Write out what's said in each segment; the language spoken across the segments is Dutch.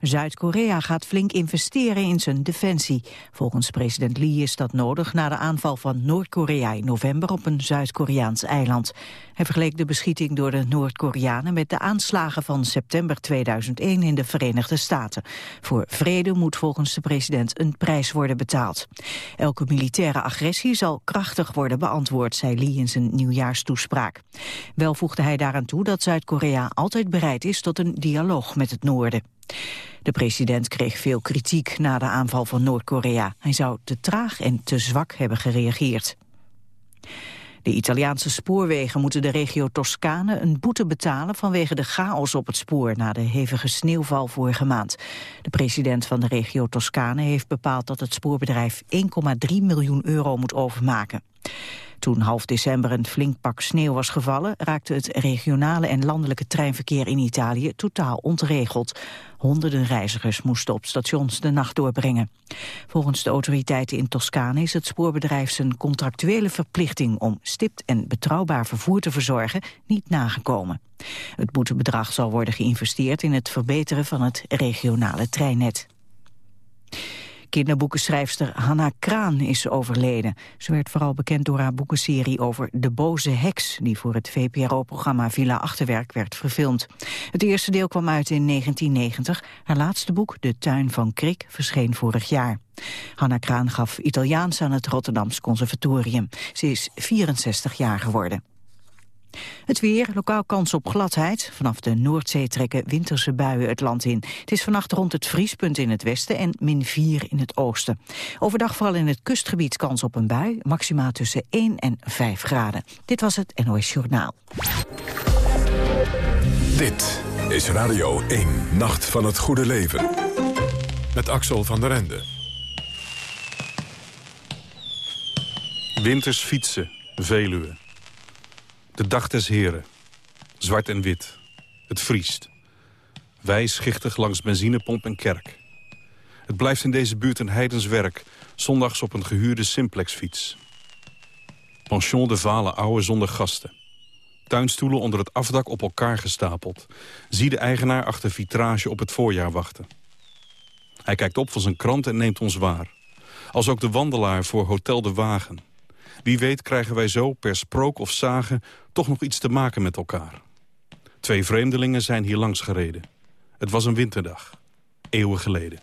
Zuid-Korea gaat flink investeren in zijn defensie. Volgens president Lee is dat nodig na de aanval van Noord-Korea in november op een Zuid-Koreaans eiland. Hij vergeleek de beschieting door de Noord-Koreanen met de aanslagen van september 2001 in de Verenigde Staten. Voor vrede moet volgens de president een prijs worden betaald. Elke militaire agressie zal krachtig worden beantwoord, zei Lee in zijn nieuwjaarstoespraak. Wel voegde hij daaraan toe dat Zuid-Korea altijd bereid is tot een dialoog met het noorden. De president kreeg veel kritiek na de aanval van Noord-Korea. Hij zou te traag en te zwak hebben gereageerd. De Italiaanse spoorwegen moeten de regio Toscane een boete betalen vanwege de chaos op het spoor na de hevige sneeuwval vorige maand. De president van de regio Toscane heeft bepaald dat het spoorbedrijf 1,3 miljoen euro moet overmaken. Toen half december een flink pak sneeuw was gevallen... raakte het regionale en landelijke treinverkeer in Italië totaal ontregeld. Honderden reizigers moesten op stations de nacht doorbrengen. Volgens de autoriteiten in Toscane is het spoorbedrijf zijn contractuele verplichting... om stipt en betrouwbaar vervoer te verzorgen niet nagekomen. Het boetebedrag zal worden geïnvesteerd in het verbeteren van het regionale treinnet. Kinderboekenschrijfster Hanna Kraan is overleden. Ze werd vooral bekend door haar boekenserie over De Boze Heks... die voor het VPRO-programma Villa Achterwerk werd verfilmd. Het eerste deel kwam uit in 1990. Haar laatste boek, De Tuin van Krik, verscheen vorig jaar. Hanna Kraan gaf Italiaans aan het Rotterdams Conservatorium. Ze is 64 jaar geworden. Het weer, lokaal kans op gladheid. Vanaf de Noordzee trekken winterse buien het land in. Het is vannacht rond het vriespunt in het westen en min 4 in het oosten. Overdag vooral in het kustgebied kans op een bui. Maximaal tussen 1 en 5 graden. Dit was het NOS Journaal. Dit is Radio 1, Nacht van het Goede Leven. Met Axel van der Ende. Winters fietsen, Veluwe. De dag des heren. Zwart en wit. Het vriest. Wij schichtig langs benzinepomp en kerk. Het blijft in deze buurt een heidens werk. Zondags op een gehuurde simplexfiets. Pension de Vale ouwe zonder gasten. Tuinstoelen onder het afdak op elkaar gestapeld. Zie de eigenaar achter vitrage op het voorjaar wachten. Hij kijkt op van zijn krant en neemt ons waar. Als ook de wandelaar voor Hotel de Wagen. Wie weet krijgen wij zo per sprook of zagen toch nog iets te maken met elkaar. Twee vreemdelingen zijn hier langs gereden. Het was een winterdag. Eeuwen geleden.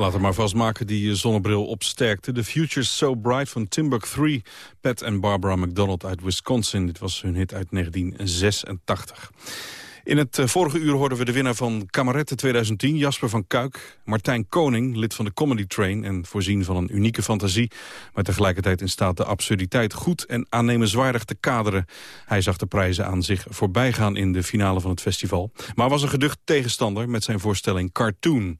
Laten we maar vastmaken die zonnebril opsterkte. The Future's So Bright van Timbuk 3. Pat en Barbara McDonald uit Wisconsin. Dit was hun hit uit 1986. In het eh, vorige uur hoorden we de winnaar van Kamerette 2010, Jasper van Kuik. Martijn Koning, lid van de Comedy Train en voorzien van een unieke fantasie... maar tegelijkertijd in staat de absurditeit goed en aannemenswaardig te kaderen. Hij zag de prijzen aan zich voorbij gaan in de finale van het festival. Maar was een geducht tegenstander met zijn voorstelling Cartoon.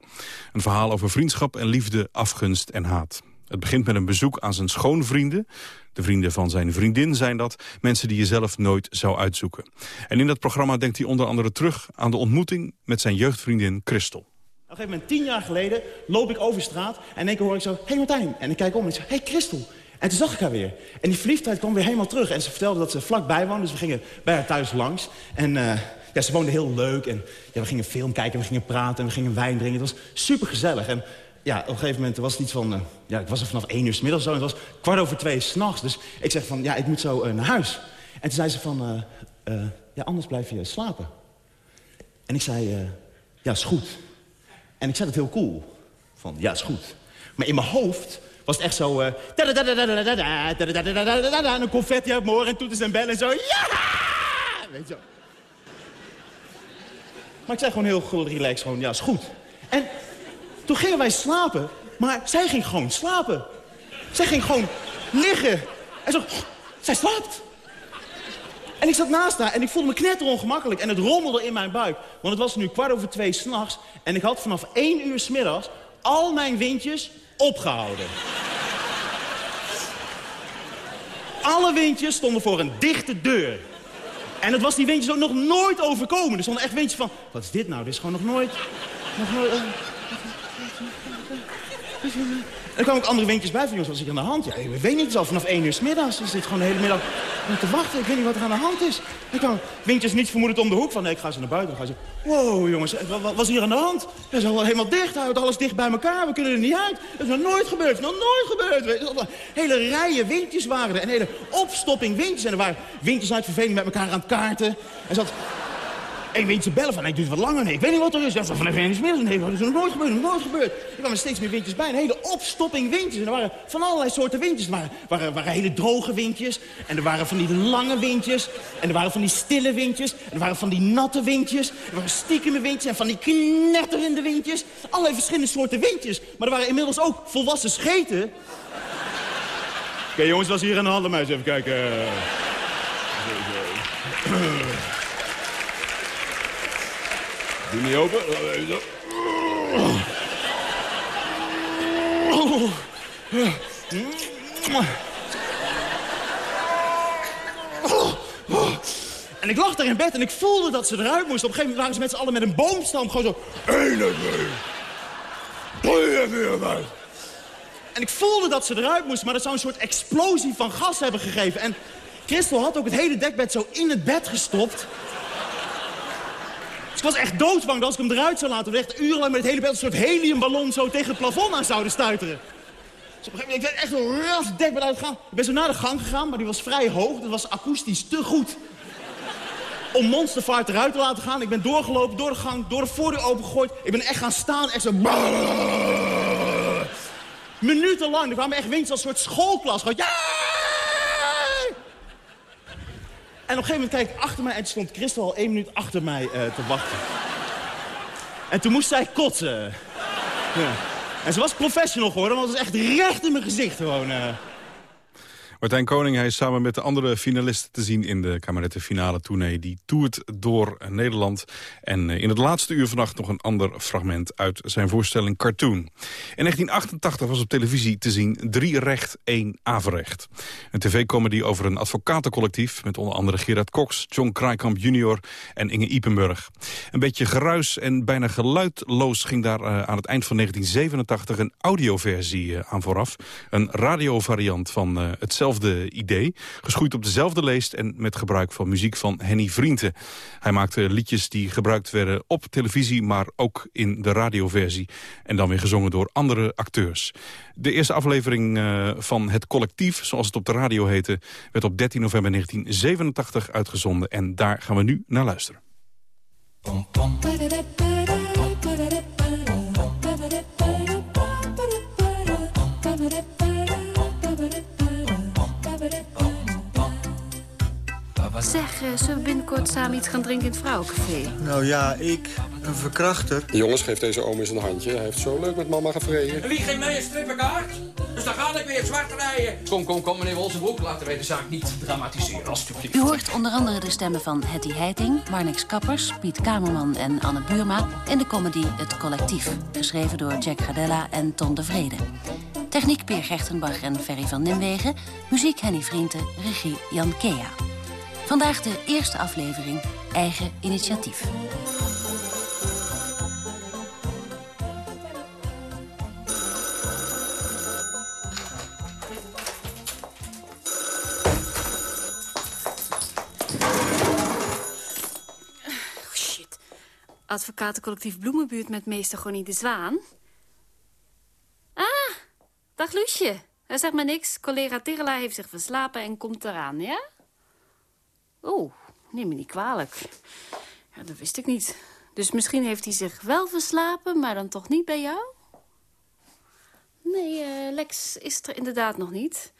Een verhaal over vriendschap en liefde, afgunst en haat. Het begint met een bezoek aan zijn schoonvrienden. De vrienden van zijn vriendin zijn dat. Mensen die je zelf nooit zou uitzoeken. En in dat programma denkt hij onder andere terug aan de ontmoeting met zijn jeugdvriendin Christel. Op een gegeven moment, tien jaar geleden, loop ik over straat en in één keer hoor ik zo, hey Martijn. En ik kijk om en ik zeg, hey Christel. En toen zag ik haar weer. En die verliefdheid kwam weer helemaal terug. En ze vertelde dat ze vlakbij woonde, dus we gingen bij haar thuis langs. En uh, ja, ze woonde heel leuk. En ja, we gingen film kijken, we gingen praten en we gingen wijn drinken. Het was super gezellig. En ja, op een gegeven moment was het iets van... Uh, ja, ik was er vanaf één uur s middags zo. En het was kwart over twee s'nachts. Dus ik zeg van, ja, ik moet zo uh, naar huis. En toen zei ze van, uh, ja, anders blijf je slapen. En ik zei, ja, is goed. En ik zei dat heel cool. Van, ja, is goed. Maar in mijn hoofd was het echt zo... en een confetti uit mijn en toeters en bellen en zo. Ja! Weet je Maar ik zei gewoon heel relaxed, gewoon, ja, is goed. En toen gingen wij slapen, maar zij ging gewoon slapen. Zij ging gewoon liggen. En zo, zij slaapt. En ik zat naast haar en ik voelde me knetter ongemakkelijk. En het rommelde in mijn buik. Want het was nu kwart over twee s'nachts. En ik had vanaf één uur smiddags al mijn windjes opgehouden. Alle windjes stonden voor een dichte deur. En het was die windjes ook nog nooit overkomen. Er stonden echt windjes van, wat is dit nou? Dit is gewoon nog nooit... Nog nooit uh, er kwamen ook andere windjes bij van, jongens, wat is hier aan de hand? Ja, ik weet niet, al vanaf één uur s middags. Ze zit gewoon de hele middag te wachten. Ik weet niet wat er aan de hand is. Er kwamen windjes niet vermoedend om de hoek van, ik ga ze naar buiten. Gaan ze, wow, jongens, wat was hier aan de hand? Het is al helemaal dicht, houdt alles dicht bij elkaar. We kunnen er niet uit. Dat is nog nooit gebeurd, nog nooit gebeurd. Hele rijen windjes waren er. En hele opstopping windjes. En er waren windjes uit verveling met elkaar aan het kaarten. En zat ik weet ze bellen van, nee, het duurt wat langer. Nee, ik weet niet wat er is. Ja, van even eens meer. Nee, dat is nog nooit gebeurd, nog nooit gebeurd. Er kwamen steeds meer windjes bij. Een hele opstopping windjes. En er waren van allerlei soorten windjes. Er waren, waren, waren hele droge windjes. En er waren van die lange windjes. En er waren van die stille windjes. En er waren van die natte windjes. Er waren stiekeme windjes. En van die knetterende windjes. Allerlei verschillende soorten windjes. Maar er waren inmiddels ook volwassen scheten. Oké, okay, jongens, was hier aan de hand. Even kijken. Doe niet open. En ik lag daar in bed en ik voelde dat ze eruit moest. Op een gegeven moment waren ze met z'n allen met een boomstam gewoon zo... En ik voelde dat ze eruit moest, maar dat zou een soort explosie van gas hebben gegeven. En Christel had ook het hele dekbed zo in het bed gestopt. Ik was echt doodsbang dat als ik hem eruit zou laten... we echt urenlang met het hele bed een soort heliumballon zo tegen het plafond aan zouden stuiteren. Dus moment, ik werd echt zo ras dekbed uitgegaan. Ik ben zo naar de gang gegaan, maar die was vrij hoog. Dat was akoestisch te goed. Om Monsterfart eruit te laten gaan. Ik ben doorgelopen, door de gang, door de voordeur opengegooid. Ik ben echt gaan staan, echt zo... Minutenlang. Er kwamen echt windjes als een soort schoolklas. Ja! En op een gegeven moment kijk ik achter mij en stond Christel al één minuut achter mij uh, te wachten. En toen moest zij kotsen. En ze was professional geworden, want het was echt recht in mijn gezicht gewoon. Uh. Martijn Koning hij is samen met de andere finalisten te zien in de Kamerette finale tournee. Die toert door Nederland. En eh, in het laatste uur vannacht nog een ander fragment uit zijn voorstelling Cartoon. In 1988 was op televisie te zien Drie Recht, één Averecht. Een tv-comedy over een advocatencollectief met onder andere Gerard Cox, John Kraaikamp jr. en Inge Ipenburg. Een beetje geruis en bijna geluidloos ging daar uh, aan het eind van 1987 een audioversie uh, aan vooraf. Een radiovariant van hetzelfde hetzelfde idee. Geschoeid op dezelfde leest en met gebruik van muziek van Henny Vrienden. Hij maakte liedjes die gebruikt werden op televisie, maar ook in de radioversie. En dan weer gezongen door andere acteurs. De eerste aflevering uh, van Het Collectief, zoals het op de radio heette... werd op 13 november 1987 uitgezonden. En daar gaan we nu naar luisteren. Zeg, uh, zullen we binnenkort samen iets gaan drinken in het vrouwencafé? Nou ja, ik, een verkrachter. De jongens, geeft deze oom eens een handje. Hij heeft zo leuk met mama gevreden. Wie geeft mij een strippenkaart? Dus dan ga ik weer zwart rijden. Kom, kom, kom, meneer Wolzenbroek. Laten wij de zaak niet dramatiseren, alstublieft. U hoort onder andere de stemmen van Hetty Heiting, Marnix Kappers, Piet Kamerman en Anne Buurma... in de comedy Het Collectief, geschreven door Jack Gardella en Ton de Vrede. Techniek Peer Gertenbach en Ferry van Nimwegen. Muziek Henny Vrienden, regie Jan Kea. Vandaag de eerste aflevering Eigen Initiatief. Oh. Advocatencollectief Bloemenbuurt met meester Gonnie de Zwaan. Ah, dag. Hij zegt maar niks. Collega Tirela heeft zich verslapen en komt eraan, ja? Oh, neem me niet kwalijk. Ja, dat wist ik niet. Dus misschien heeft hij zich wel verslapen, maar dan toch niet bij jou? Nee, uh, Lex is er inderdaad nog niet.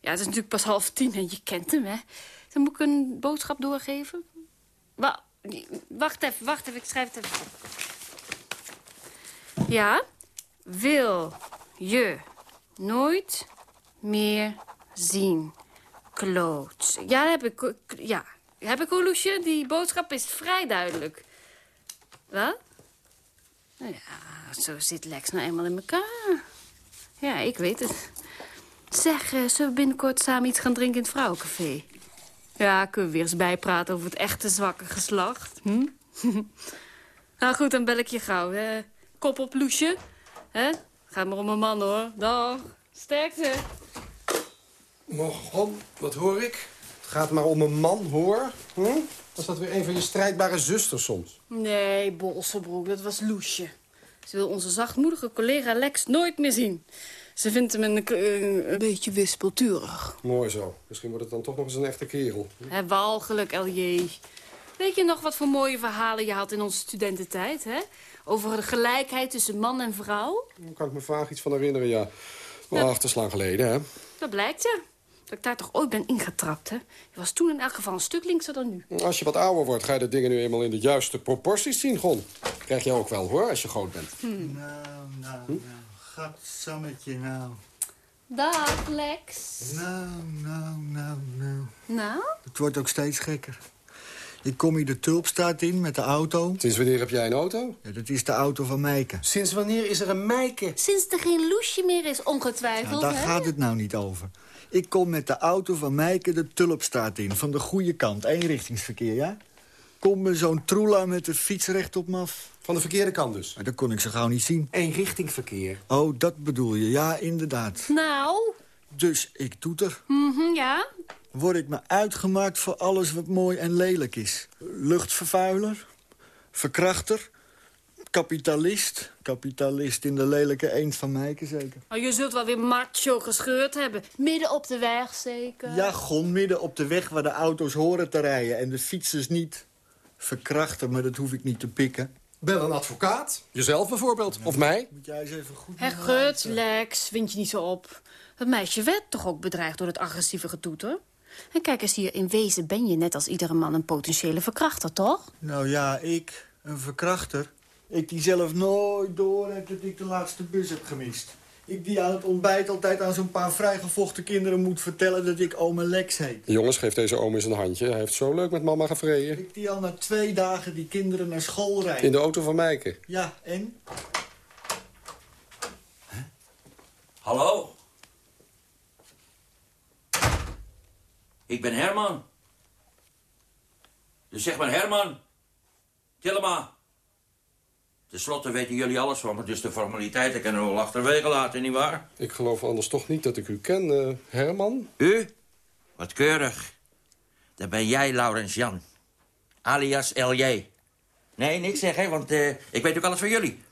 Ja, het is natuurlijk pas half tien en je kent hem, hè. Dan moet ik een boodschap doorgeven. Wa wacht even, wacht even, ik schrijf het even. Ja? Wil je nooit meer zien? Kloot. Ja, heb ik. Ja, heb ik Loesje? Die boodschap is vrij duidelijk. Wat? Nou ja, zo zit Lex nou eenmaal in elkaar. Ja, ik weet het. Zeg, uh, zullen we binnenkort samen iets gaan drinken in het vrouwencafé? Ja, kunnen we weer eens bijpraten over het echte zwakke geslacht. Hm? nou goed, dan bel ik je gauw. Kop op, Loesje. Hè? Gaat maar om een man, hoor. Dag. Sterkte. Morgon, wat hoor ik? Het gaat maar om een man, hoor. Hm? Was dat weer een van je strijdbare zusters soms? Nee, Bolsebroek, dat was Loesje. Ze wil onze zachtmoedige collega Lex nooit meer zien. Ze vindt hem een, een, een beetje wispelturig. Mooi zo. Misschien wordt het dan toch nog eens een echte kerel. Hè, walgelijk, LJ. Weet je nog wat voor mooie verhalen je had in onze studententijd, hè? Over de gelijkheid tussen man en vrouw? Daar kan ik me vaag iets van herinneren, ja. Maar lang geleden, hè? Dat blijkt, ja. Dat ik daar toch ooit ben ingetrapt, hè? Je was toen in elk geval een stuk linkser dan nu. Als je wat ouder wordt, ga je de dingen nu eenmaal in de juiste proporties zien, Gon. Krijg je ook wel, hoor, als je groot bent. Hmm. Nou, nou, hm? nou. Gadsammetje, nou. Dag, Lex. Nou, nou, nou, nou. Nou? Het wordt ook steeds gekker. Ik kom hier de Tulpstraat in met de auto. Sinds wanneer heb jij een auto? Ja, dat is de auto van Meike. Sinds wanneer is er een Meike? Sinds er geen loesje meer is, ongetwijfeld, nou, Daar gaat het nou niet over. Ik kom met de auto van Meike de Tulpstraat in. Van de goede kant. Eenrichtingsverkeer, ja? Kom me zo'n troela met de fiets recht op me af. Van de verkeerde kant dus? dat kon ik zo gauw niet zien. Eenrichtingverkeer? Oh, dat bedoel je. Ja, inderdaad. Nou? Dus ik toeter. Mm -hmm, ja? Word ik me uitgemaakt voor alles wat mooi en lelijk is. Luchtvervuiler, verkrachter, kapitalist. Kapitalist in de lelijke eend van Meike zeker. Maar je zult wel weer macho gescheurd hebben. Midden op de weg zeker? Ja, gon, midden op de weg waar de auto's horen te rijden en de fietsers niet. Verkrachter, maar dat hoef ik niet te pikken. Bel een advocaat. Jezelf bijvoorbeeld. Of mij. Moet jij eens even goed... Hé, gut, Lex, wind je niet zo op. Dat meisje werd toch ook bedreigd door het agressieve getoeter? En kijk eens hier, in wezen ben je net als iedere man een potentiële verkrachter, toch? Nou ja, ik, een verkrachter. Ik die zelf nooit door heb dat ik de laatste bus heb gemist. Ik die aan het ontbijt altijd aan zo'n paar vrijgevochten kinderen moet vertellen dat ik ome Lex heet. Jongens, geeft deze oom eens een handje. Hij heeft zo leuk met mama gevreden. Ik die al na twee dagen die kinderen naar school rijden. In de auto van Meike. Ja, en? Huh? Hallo? Ik ben Herman. Dus zeg maar Herman. Tillema. Ten slotte weten jullie alles van me, dus de formaliteiten kunnen we wel achterwege laten, nietwaar? Ik geloof anders toch niet dat ik u ken, uh, Herman. U? Wat keurig. Dan ben jij Laurens Jan. Alias LJ. Nee, niks zeggen, want uh, ik weet ook alles van jullie.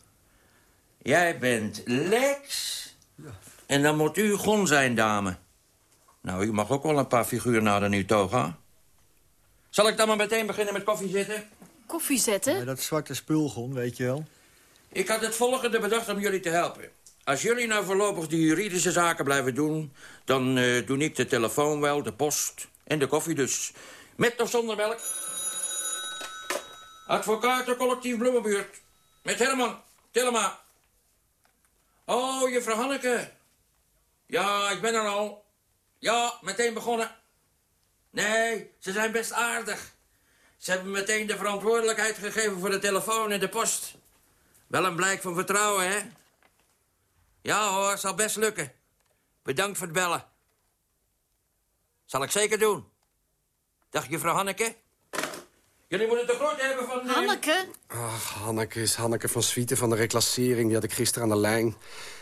Jij bent Lex. Ja. En dan moet u Gon zijn, dame. Nou, u mag ook wel een paar figuren naar uw toga. Zal ik dan maar meteen beginnen met koffie zetten? Koffie zetten? Ja, dat zwarte spulgon, weet je wel. Ik had het volgende bedacht om jullie te helpen. Als jullie nou voorlopig de juridische zaken blijven doen... dan uh, doe ik de telefoon wel, de post en de koffie dus. Met of zonder melk? Advocatencollectief Bloemenbuurt. Met Herman Tillema. Oh, juffrouw Hanneke. Ja, ik ben er al. Ja, meteen begonnen. Nee, ze zijn best aardig. Ze hebben meteen de verantwoordelijkheid gegeven voor de telefoon en de post. Wel een blijk van vertrouwen, hè? Ja hoor, zal best lukken. Bedankt voor het bellen. Zal ik zeker doen. Dag, juffrouw Hanneke. Jullie moeten de grote hebben van... eh, Hanneke? Ach, Hanneke is Hanneke van Swieten van de reclassering. Die had ik gisteren aan de lijn.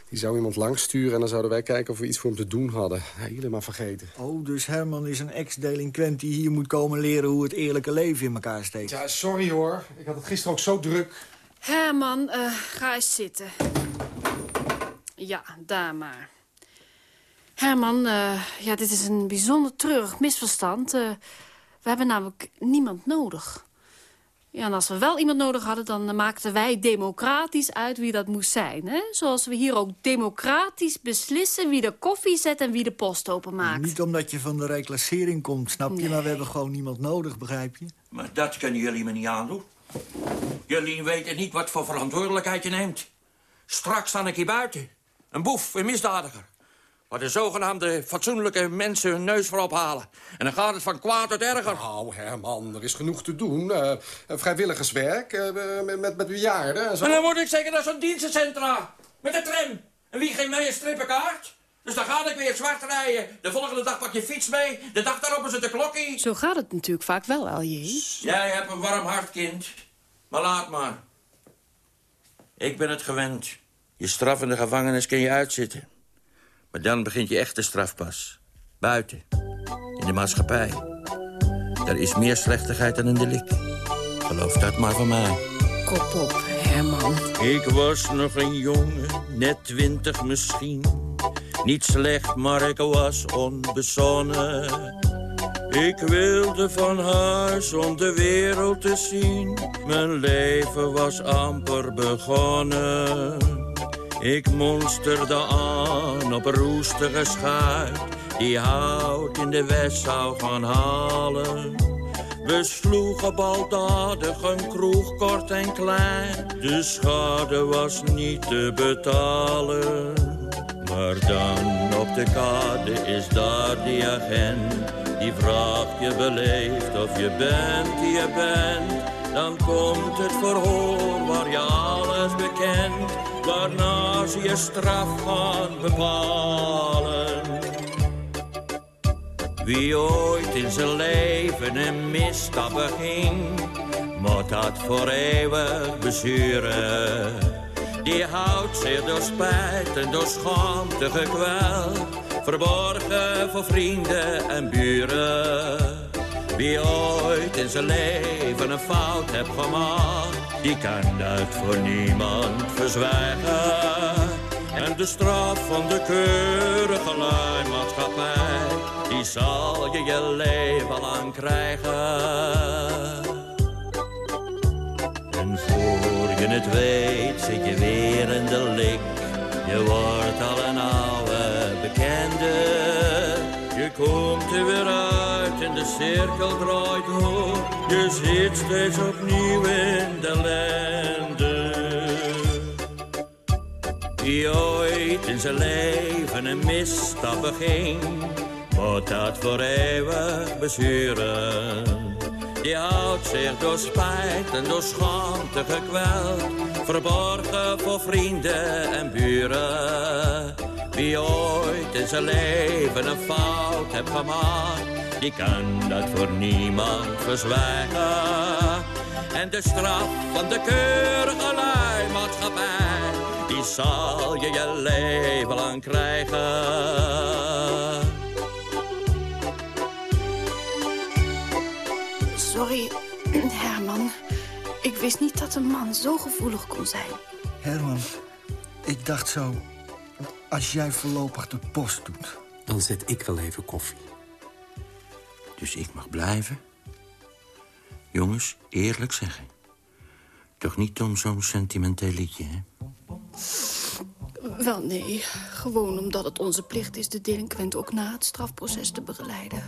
Die zou iemand langsturen en dan zouden wij kijken of we iets voor hem te doen hadden. Helemaal vergeten. Oh, dus Herman is een ex-delinquent die hier moet komen leren... hoe het eerlijke leven in elkaar steekt. Ja, sorry hoor. Ik had het gisteren ook zo druk. Herman, eh, ga eens zitten. Ja, daar maar. Herman, eh, ja, dit is een bijzonder treurig misverstand. Eh, we hebben namelijk niemand nodig. Ja, en als we wel iemand nodig hadden, dan maakten wij democratisch uit wie dat moest zijn. Hè? Zoals we hier ook democratisch beslissen wie de koffie zet en wie de post openmaakt. Niet omdat je van de reclassering komt, snap je? Maar we hebben gewoon niemand nodig, begrijp je? Maar dat kunnen jullie me niet aandoen. Jullie weten niet wat voor verantwoordelijkheid je neemt. Straks sta ik hier buiten. Een boef, een misdadiger. Waar de zogenaamde fatsoenlijke mensen hun neus voor ophalen. En dan gaat het van kwaad tot erger. Nou, Herman, er is genoeg te doen. Eh, vrijwilligerswerk, eh, met, met, met bejaarden en zo. En dan moet ik zeker naar zo'n dienstencentra. Met de tram. En wie geeft mij een strippenkaart? Dus dan ga ik weer zwart rijden. De volgende dag pak je fiets mee. De dag daarop is het de klokkie. Zo gaat het natuurlijk vaak wel, Alje. Jij hebt een warm hart, kind. Maar laat maar. Ik ben het gewend. Je straf in de gevangenis kun je uitzitten. Maar dan begint je echte strafpas. Buiten. In de maatschappij. Er is meer slechtigheid dan in de lik. Geloof dat maar van mij. Kop op, Herman. Ik was nog een jongen, net twintig misschien. Niet slecht, maar ik was onbezonnen. Ik wilde van huis om de wereld te zien. Mijn leven was amper begonnen. Ik monsterde aan op roestige schuit... die hout in de west zou gaan halen. We sloegen baldadig een kroeg kort en klein. De schade was niet te betalen. Maar dan op de kade is daar die agent. Die vraagt je beleefd of je bent die je bent. Dan komt het verhoor waar je bekent. Waarna ze je straf gaan bepalen. Wie ooit in zijn leven een misstap beging, moet dat voor eeuwig bezuren. Die houdt zich door spijt en door schaamte gekweld, verborgen voor vrienden en buren. Wie ooit in zijn leven een fout heeft gemaakt, die kan dat voor niemand verzwijgen. En de straf van de keurige luimaatschappij, die zal je je leven lang krijgen. En voor je het weet zit je weer in de lik. Je wordt al een oude bekende. Je komt er weer uit cirkel draait door. Je zit steeds opnieuw in de lende. Wie ooit in zijn leven een misstap beging, moet dat voor eeuwig bezuren. Die houdt zich door spijt en door schaamte gekweld, verborgen voor vrienden en buren. Wie ooit in zijn leven een fout heeft gemaakt, die kan dat voor niemand verzwijgen. En de straf van de keurige luimaatschappij, die zal je je leven lang krijgen. Sorry, Herman. Ik wist niet dat een man zo gevoelig kon zijn. Herman, ik dacht zo... als jij voorlopig de post doet... Dan zet ik wel even koffie. Dus ik mag blijven? Jongens, eerlijk zeggen. Toch niet om zo'n sentimenteel liedje, hè? Wel, nee. Gewoon omdat het onze plicht is de delinquent ook na het strafproces te begeleiden.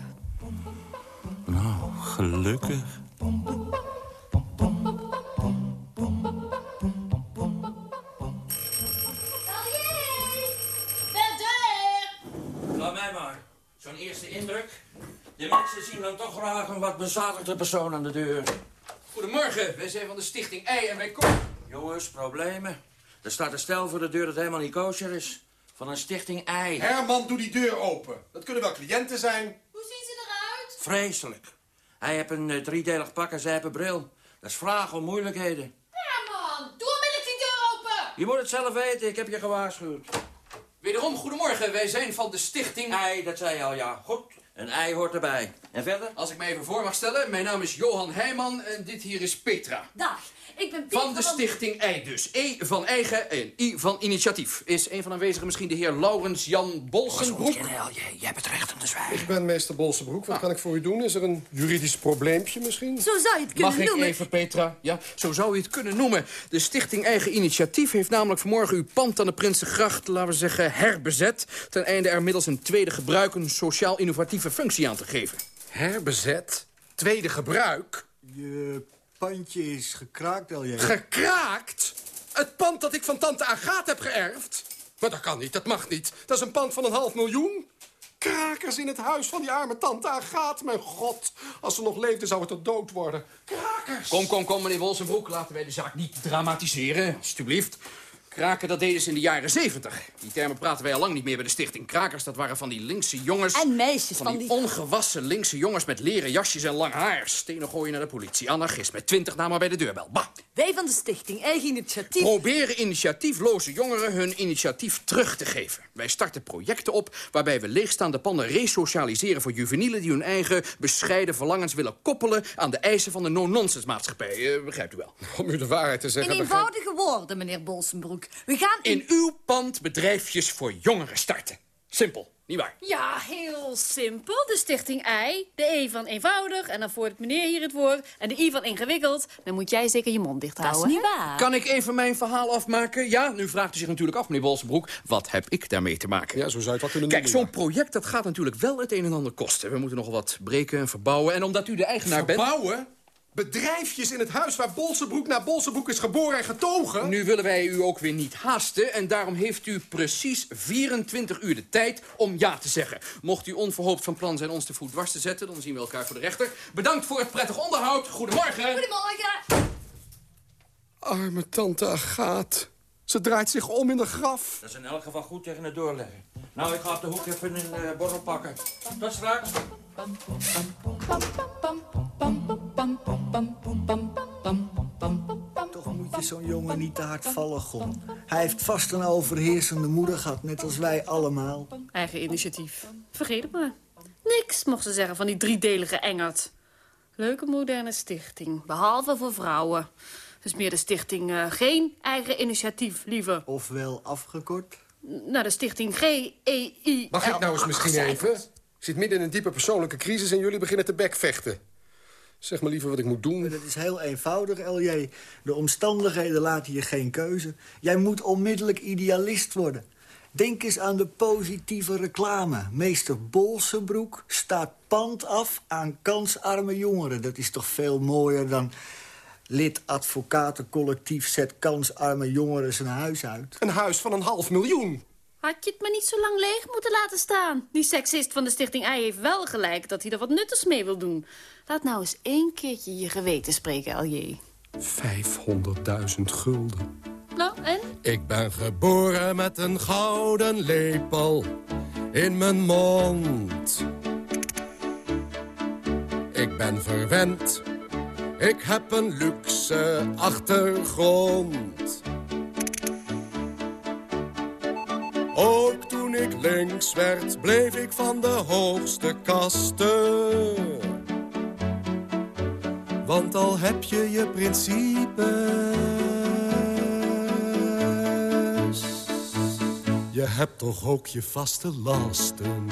Nou, gelukkig. Laat mij maar. Zo'n eerste indruk. De mensen zien dan toch graag een wat bezadigde persoon aan de deur. Goedemorgen, wij zijn van de stichting Ei en wij komen... Jongens, problemen. Er staat een stel voor de deur dat helemaal niet kosher is. Van een stichting Ei. Herman, doe die deur open. Dat kunnen wel cliënten zijn. Hoe zien ze eruit? Vreselijk. Hij heeft een eh, driedelig pak en zij hebben bril. Dat is vraag om moeilijkheden. Herman, doe onmiddellijk die deur open! Je moet het zelf weten, ik heb je gewaarschuwd. Wederom, goedemorgen, wij zijn van de stichting... Ei, dat zei je al, ja. Goed, een ei hoort erbij. En verder? Als ik mij even voor mag stellen, mijn naam is Johan Heijman en dit hier is Petra. Dag, ik ben Petra Van de stichting Ei dus. E van eigen en I van initiatief. Is een van de aanwezigen misschien de heer Laurens Jan Bolsenbroek? jij, jij bent recht om te zwijgen. Ik ben meester Bolsenbroek. Wat kan ik voor u doen? Is er een juridisch probleempje misschien? Zo zou je het kunnen Mag ik noemen. even, Petra? Ja, zo zou je het kunnen noemen. De Stichting Eigen Initiatief heeft namelijk vanmorgen uw pand aan de Prinsengracht, laten we zeggen, herbezet. Ten einde er middels een tweede gebruik een sociaal innovatieve functie aan te geven. Herbezet? Tweede gebruik? Je pandje is gekraakt, LJ. Gekraakt? Het pand dat ik van tante Agaat heb geërfd? Maar dat kan niet, dat mag niet. Dat is een pand van een half miljoen. Krakers in het huis van die arme tante Agaat. Mijn god, als ze nog leefde zou het er dood worden. Krakers! Kom, kom, kom, meneer Wolsenbroek. Laten wij de zaak niet dramatiseren, alstublieft. Kraken, dat deden ze in de jaren zeventig. Die termen praten wij al lang niet meer bij de stichting. Krakers, dat waren van die linkse jongens... En meisjes van, van die, die- ongewassen linkse jongens met leren jasjes en lang haar. Stenen gooien naar de politie. Anarchist met twintig namen bij de deurbel. Bah! Wij van de stichting Eigen Initiatief... Proberen initiatiefloze jongeren hun initiatief terug te geven. Wij starten projecten op waarbij we leegstaande panden resocialiseren voor juvenielen... die hun eigen bescheiden verlangens willen koppelen... aan de eisen van de no-nonsense maatschappij. Eh, begrijpt u wel. Om u de waarheid te In zeggen... begrijp- eenvoudige woorden, meneer Bolsenbroek. We gaan In uw pand bedrijfjes voor jongeren starten. Simpel, nietwaar? Ja, Heel simpel. De stichting Ei. De E van eenvoudig. En dan voert meneer hier het woord. En de I van ingewikkeld. Dan moet jij zeker je mond dicht dat is houden. niet waar. Kan ik even mijn verhaal afmaken? Ja, nu vraagt u zich natuurlijk af, meneer Bolsenbroek... wat heb ik daarmee te maken? Ja, zo zou je het wel kunnen Kijk, zo'n project dat gaat natuurlijk wel het een en ander kosten. We moeten nogal wat breken en verbouwen. En omdat u de eigenaar bent... Verbouwen? Bedrijfjes in het huis waar Bolsenbroek naar Bolsenbroek is geboren en getogen? Nu willen wij u ook weer niet haasten... en daarom heeft u precies 24 uur de tijd om ja te zeggen. Mocht u onverhoopt van plan zijn ons de voet dwars te zetten... dan zien we elkaar voor de rechter. Bedankt voor het prettig onderhoud. Goedemorgen. Goedemorgen. Arme tante Agaat. Ze draait zich om in de graf. Dat is in elk geval goed tegen het doorleggen. Nou, ik ga op de hoek even een uh, borrel pakken. Tot straks. Toch moet je zo'n jongen niet te hard vallen, Gon. Hij heeft vast een overheersende moeder gehad, net als wij allemaal. Eigen initiatief. Vergeet het maar. Niks mocht ze zeggen van die driedelige engert. Leuke moderne stichting. Behalve voor vrouwen. Dus meer de stichting eh, Geen Eigen Initiatief, lieve. Ofwel afgekort. Nou, de stichting G-E-I... Mag ik nou eens misschien even? Ik zit midden in een diepe persoonlijke crisis en jullie beginnen te bekvechten. Zeg maar liever wat ik moet doen. Dat is heel eenvoudig, LJ. De omstandigheden laten je geen keuze. Jij moet onmiddellijk idealist worden. Denk eens aan de positieve reclame. Meester Bolsenbroek staat pand af aan kansarme jongeren. Dat is toch veel mooier dan... Lid advocatencollectief zet kansarme jongeren zijn huis uit. Een huis van een half miljoen. Had je het maar niet zo lang leeg moeten laten staan. Die seksist van de stichting Ei heeft wel gelijk dat hij er wat nuttigs mee wil doen. Laat nou eens één keertje je geweten spreken, LJ. 500.000 gulden. Nou, en? Ik ben geboren met een gouden lepel in mijn mond. Ik ben verwend. Ik heb een luxe achtergrond. Ook toen ik links werd, bleef ik van de hoogste kasten. Want al heb je je principes, je hebt toch ook je vaste lasten.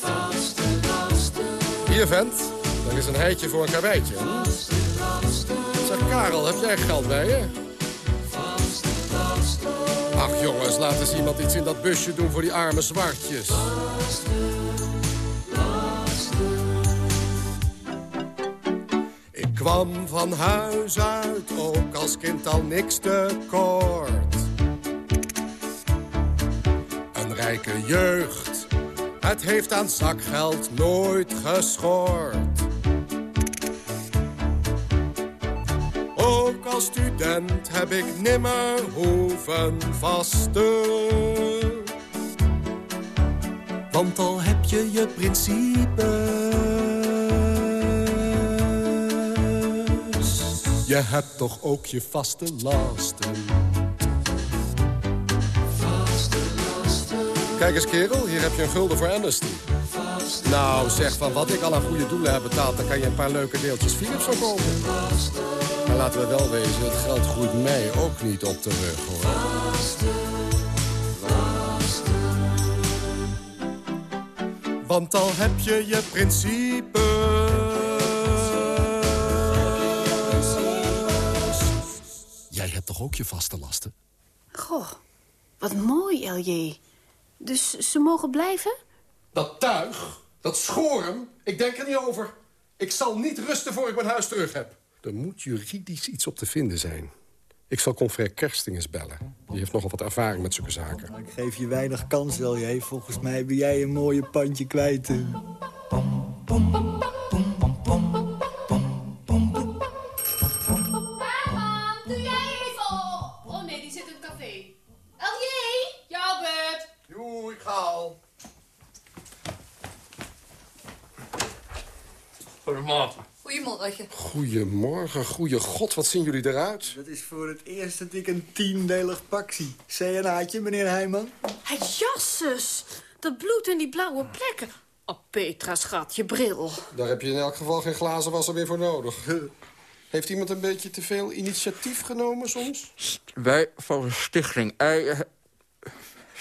Vaste lasten. Hier, vent. Er is een heitje voor een karweitje. Zeg, Karel, heb jij geld bij je? Ach, jongens, laat eens iemand iets in dat busje doen voor die arme zwartjes. kwam van huis uit, ook als kind al niks tekort. Een rijke jeugd, het heeft aan zakgeld nooit geschord. Student heb ik nimmer hoeven vasten. Want al heb je je principes, je hebt toch ook je vaste lasten. Kijk eens kerel, hier heb je een gulden voor Amnesty. Nou, zeg, van wat ik al aan goede doelen heb betaald... dan kan je een paar leuke deeltjes Philips zo kopen. Maar laten we wel wezen, het geld groeit mij ook niet op de rug, hoor. Want al heb je je principes... Jij hebt toch ook je vaste lasten? Goh, wat mooi, LJ. Dus ze mogen blijven? Dat tuig, dat schoren, ik denk er niet over. Ik zal niet rusten voor ik mijn huis terug heb. Er moet juridisch iets op te vinden zijn. Ik zal confrère Kersting eens bellen. Die heeft nogal wat ervaring met zulke zaken. Ik geef je weinig kans, wel jij. Volgens mij ben jij een mooie pandje kwijt. Doe jij even op? Nee, die zit in het café. LJ, jouw beurt. Joe, ik ga al. Goedemorgen. Goedemorgen. Goedemorgen, goeie god, wat zien jullie eruit? Dat is voor het eerst dat ik een tiendelig pak zie. CNA'tje, meneer Heijman? Hey, jasses, dat bloed en die blauwe plekken. Oh, Petra, schat, je bril. Daar heb je in elk geval geen glazen wasser meer voor nodig. Heeft iemand een beetje te veel initiatief genomen soms? Wij van de stichting Ei...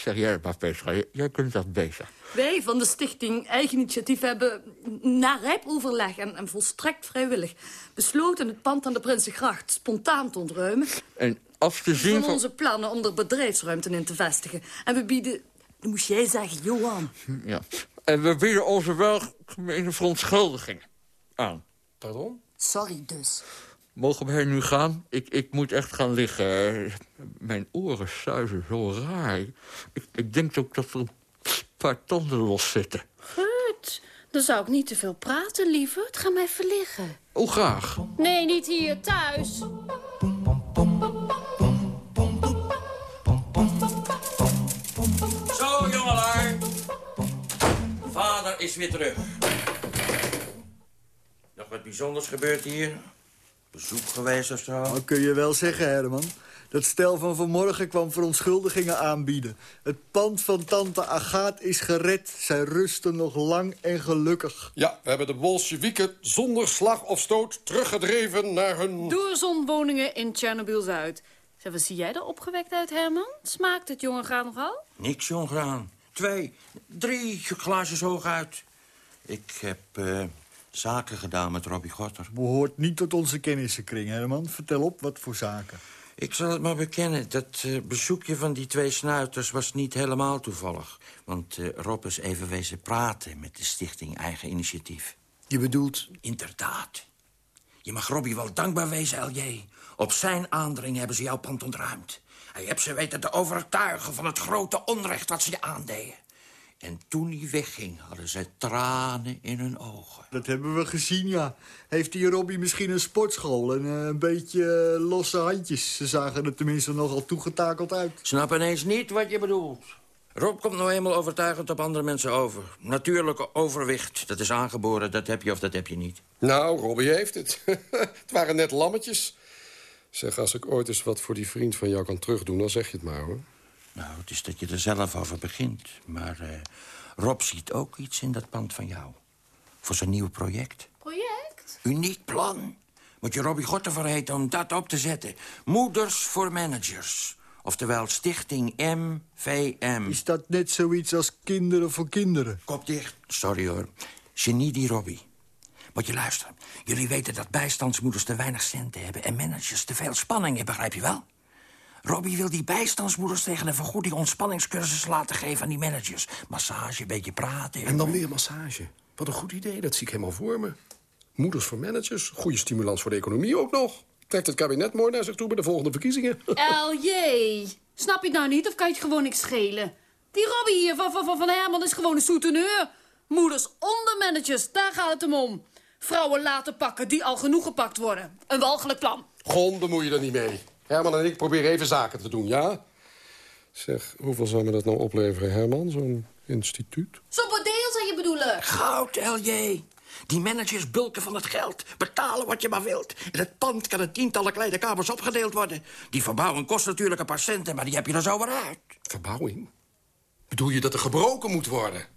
Zeg jij maar, Petra. Jij kunt dat beter. Wij van de stichting Eigen Initiatief hebben na rijp overleg en, en volstrekt vrijwillig besloten het pand aan de Prinsengracht spontaan te ontruimen. En af te zien Van van... onze plannen om er bedrijfsruimte in te vestigen. En we bieden, dan moest jij zeggen, Johan. Ja. En we bieden onze welgemeende verontschuldiging aan. Pardon? Sorry dus. Mogen wij nu gaan? Ik, ik moet echt gaan liggen. Mijn oren suizen zo raar. Ik, ik denk ook dat er een paar tanden los zitten. Gut, dan zou ik niet te veel praten, lieverd. Ga maar even liggen. Oh, graag. Nee, niet hier, thuis. Zo, jongelui. Vader is weer terug. Nog wat bijzonders gebeurd hier? Bezoek geweest of zo? Dat kun je wel zeggen, Herman. Dat stel van vanmorgen kwam verontschuldigingen aanbieden. Het pand van tante Agaat is gered. Zij rusten nog lang en gelukkig. Ja, we hebben de Bolsjewieken zonder slag of stoot teruggedreven naar hun... Doorzonwoningen in Tsjernobyl-Zuid. Zeg, wat zie jij er opgewekt uit, Herman? Smaakt het jonge graan nogal? Niks, jongraan. Twee, drie glazen hoog uit. Ik heb eh, zaken gedaan met Robbie Gotter. Behoort niet tot onze kennissenkring, Herman. Vertel op, wat voor zaken. Ik zal het maar bekennen, dat eh, bezoekje van die twee snuiters was niet helemaal toevallig. Want eh, Rob is even wezen praten met de stichting Eigen Initiatief. Je bedoelt... Inderdaad. Je mag Robbie wel dankbaar wezen, LJ. Op zijn aandring hebben ze jouw pand ontruimd. Hij hebt ze weten te overtuigen van het grote onrecht wat ze je aandeden. En toen hij wegging, hadden ze tranen in hun ogen. Dat hebben we gezien, ja. Heeft die Robbie misschien een sportschool en eh, een beetje eh, losse handjes? Ze zagen er tenminste nogal toegetakeld uit. Snap ineens niet wat je bedoelt. Rob komt nou eenmaal overtuigend op andere mensen over. Natuurlijke overwicht, dat is aangeboren, dat heb je of dat heb je niet. Nou, Robbie heeft het. het waren net lammetjes. Zeg, als ik ooit eens wat voor die vriend van jou kan terugdoen... dan zeg je het maar, hoor. Nou, het is dat je er zelf over begint. Maar eh, Rob ziet ook iets in dat pand van jou. Voor zijn nieuw project. Project? Uniek plan. Moet je Robbie Gotter voor heten om dat op te zetten. Moeders voor managers. Oftewel Stichting MVM. Is dat net zoiets als kinderen voor kinderen? Kop dicht. Sorry hoor. Genie die Robbie. Moet je luisteren. Jullie weten dat bijstandsmoeders te weinig centen hebben... en managers te veel spanningen, begrijp je wel? Robbie wil die bijstandsmoeders tegen een vergoeding ontspanningscursus laten geven aan die managers. Massage, een beetje praten. En dan weer massage. Wat een goed idee, dat zie ik helemaal voor me. Moeders voor managers, goede stimulans voor de economie ook nog. Trekt het kabinet mooi naar zich toe bij de volgende verkiezingen. LJ, snap je het nou niet of kan je het gewoon niks schelen? Die Robbie hier van, van, van Herman is gewoon een souteneur. Moeders onder managers, daar gaat het hem om. Vrouwen laten pakken die al genoeg gepakt worden. Een walgelijk plan. Gon, bemoei je er niet mee. Herman en ik proberen even zaken te doen, ja? Zeg, hoeveel zou me dat nou opleveren, Herman, zo'n instituut? Zo'n bordeel zou je bedoelen? Goud, LJ. Die managers bulken van het geld. Betalen wat je maar wilt. In het pand kan in tientallen kleine kamers opgedeeld worden. Die verbouwing kost natuurlijk een paar centen, maar die heb je er zo weer uit. Verbouwing? Bedoel je dat er gebroken moet worden?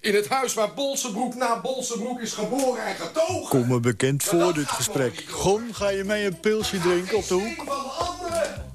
In het huis waar Bolsebroek na Bolsebroek is geboren en getogen? Kom me bekend voor, dit gesprek. Gon, ga je mee een pilsje drinken op de hoek? Van anderen!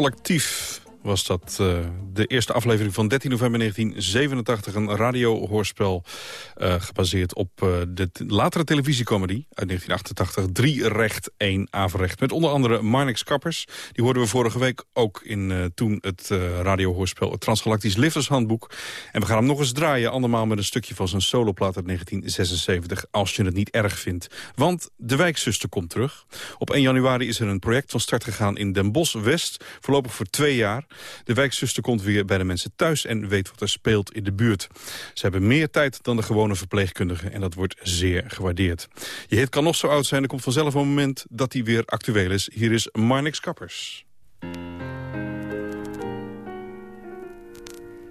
Collectief was dat uh, de eerste aflevering van 13 november 1987. Een radiohoorspel uh, gebaseerd op uh, de latere televisiecomedy uit 1988. Drie recht, één averecht. Met onder andere Marnix Kappers. Die hoorden we vorige week ook in toen het radiohoorspel... het Transgalactisch Liftershandboek. En we gaan hem nog eens draaien. Andermaal met een stukje van zijn soloplaat uit 1976. Als je het niet erg vindt. Want de wijkzuster komt terug. Op 1 januari is er een project van start gegaan in Den Bosch West. Voorlopig voor twee jaar. De wijkzuster komt weer bij de mensen thuis en weet wat er speelt in de buurt. Ze hebben meer tijd dan de gewone verpleegkundigen en dat wordt zeer gewaardeerd. Je hit kan nog zo oud zijn, er komt vanzelf een moment dat hij weer actueel is. Hier is Marnix Kappers.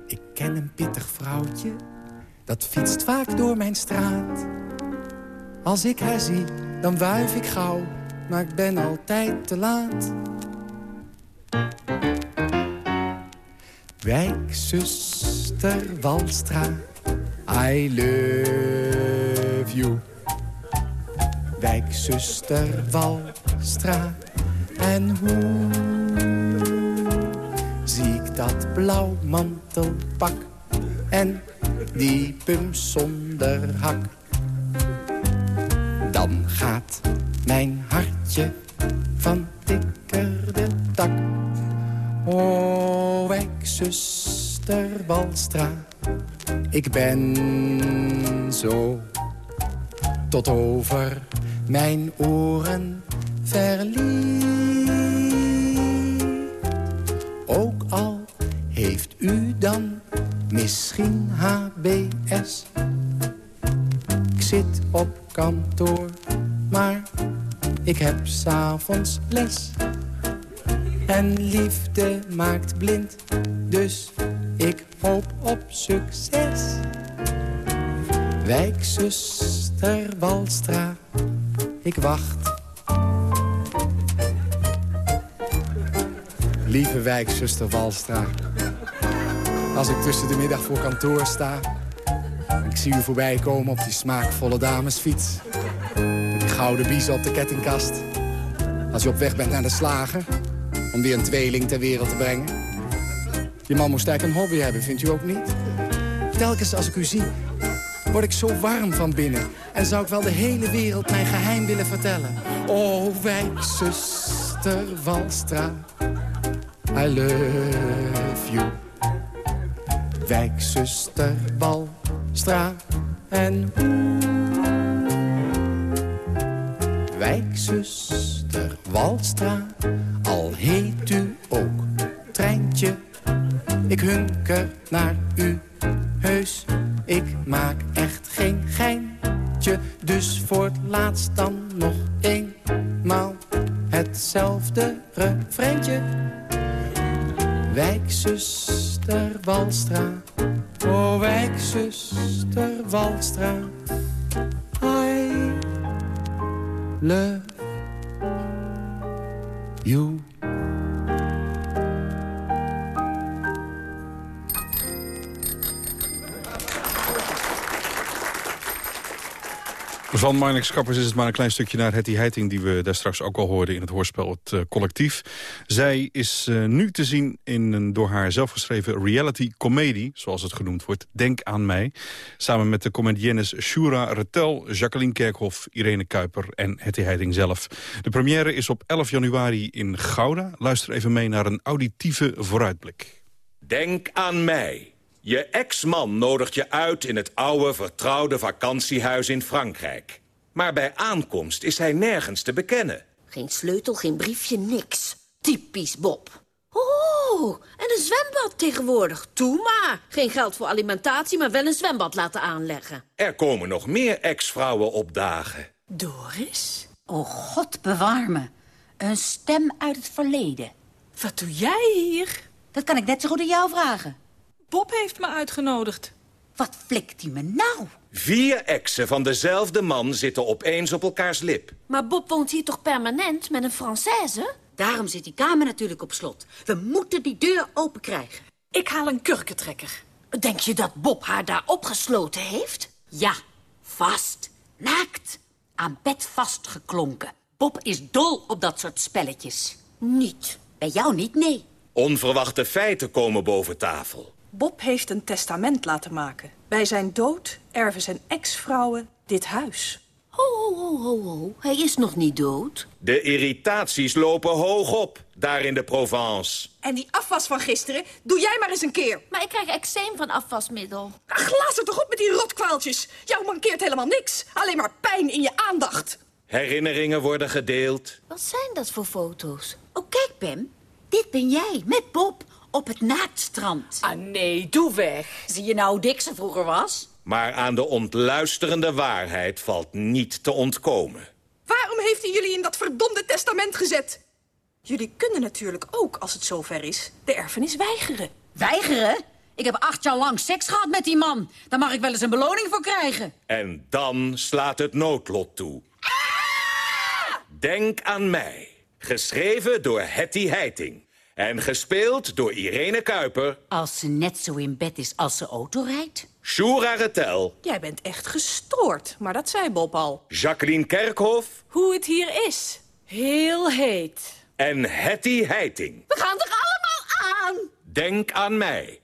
Ik ken een pittig vrouwtje, dat fietst vaak door mijn straat. Als ik haar zie, dan wuif ik gauw, maar ik ben altijd te laat. Wijkzuster Walstra, I love you. Wijkzuster Walstra, en hoe zie ik dat blauw mantelpak en die pump zonder hak. Dan gaat mijn hartje van dikker de tak. O, wijkzuster Balstra, ik ben zo tot over mijn oren verliefd. Ook al heeft u dan misschien HBS. Ik zit op kantoor, maar ik heb s'avonds les. En liefde maakt blind, dus ik hoop op succes. Wijkzuster Walstra, ik wacht. Lieve wijkzuster Walstra, als ik tussen de middag voor kantoor sta... ik zie u voorbij komen op die smaakvolle damesfiets... met die gouden biezen op de kettingkast... als u op weg bent naar de slager om weer een tweeling ter wereld te brengen. Die man moest eigenlijk een hobby hebben, vindt u ook niet? Telkens als ik u zie, word ik zo warm van binnen. En zou ik wel de hele wereld mijn geheim willen vertellen. Oh, wijkzuster Walstra, I love you. Wijkzuster Walstra en hoe. Walstra, al heet u ook Treintje. Ik hunker naar u, heus, Ik maak echt geen geintje, dus voor het laatst dan nog eenmaal hetzelfde refreintje. Wijkzuster Walstra, oh wijkzuster Walstra. I love you. Van Marnix Kappers is het maar een klein stukje naar Hetty Heiting... die we daar straks ook al hoorden in het hoorspel Het uh, Collectief. Zij is uh, nu te zien in een door haar zelfgeschreven reality comedy... zoals het genoemd wordt, Denk aan mij. Samen met de comediennes Shura Retel, Jacqueline Kerkhoff... Irene Kuiper en Hetty Heiting zelf. De première is op 11 januari in Gouda. Luister even mee naar een auditieve vooruitblik. Denk aan mij. Je ex-man nodigt je uit in het oude, vertrouwde vakantiehuis in Frankrijk. Maar bij aankomst is hij nergens te bekennen. Geen sleutel, geen briefje, niks. Typisch Bob. Oh, en een zwembad tegenwoordig. Toe maar. Geen geld voor alimentatie, maar wel een zwembad laten aanleggen. Er komen nog meer ex-vrouwen opdagen. Doris? Oh, God bewaar me. Een stem uit het verleden. Wat doe jij hier? Dat kan ik net zo goed aan jou vragen. Bob heeft me uitgenodigd. Wat flikt hij me nou? Vier exen van dezelfde man zitten opeens op elkaars lip. Maar Bob woont hier toch permanent met een Française? Daarom zit die kamer natuurlijk op slot. We moeten die deur open krijgen. Ik haal een kurkentrekker. Denk je dat Bob haar daar opgesloten heeft? Ja, vast. Naakt. Aan bed vastgeklonken. Bob is dol op dat soort spelletjes. Niet. Bij jou niet, nee. Onverwachte feiten komen boven tafel. Bob heeft een testament laten maken. Bij zijn dood erven zijn ex-vrouwen dit huis. Ho, ho, ho, ho, Hij is nog niet dood. De irritaties lopen hoog op, daar in de Provence. En die afwas van gisteren, doe jij maar eens een keer. Maar ik krijg eczeem van afwasmiddel. Ach, laat er toch op met die rotkwaaltjes. Jou mankeert helemaal niks. Alleen maar pijn in je aandacht. Herinneringen worden gedeeld. Wat zijn dat voor foto's? Oh, kijk, Pam. Dit ben jij, met Bob, op het naaktstrand. Ah, nee, doe weg. Zie je nou hoe dik ze vroeger was? Maar aan de ontluisterende waarheid valt niet te ontkomen. Waarom heeft hij jullie in dat verdomde testament gezet? Jullie kunnen natuurlijk ook, als het zover is, de erfenis weigeren. Weigeren? Ik heb acht jaar lang seks gehad met die man. Daar mag ik wel eens een beloning voor krijgen. En dan slaat het noodlot toe. Denk aan mij. Geschreven door Hetty Heiting. En gespeeld door Irene Kuiper. Als ze net zo in bed is als ze auto rijdt. Shura Retel. Jij bent echt gestoord, maar dat zei Bob al. Jacqueline Kerkhoff. Hoe het hier is. Heel heet. En Hetty Heiting. We gaan er allemaal aan. Denk aan mij.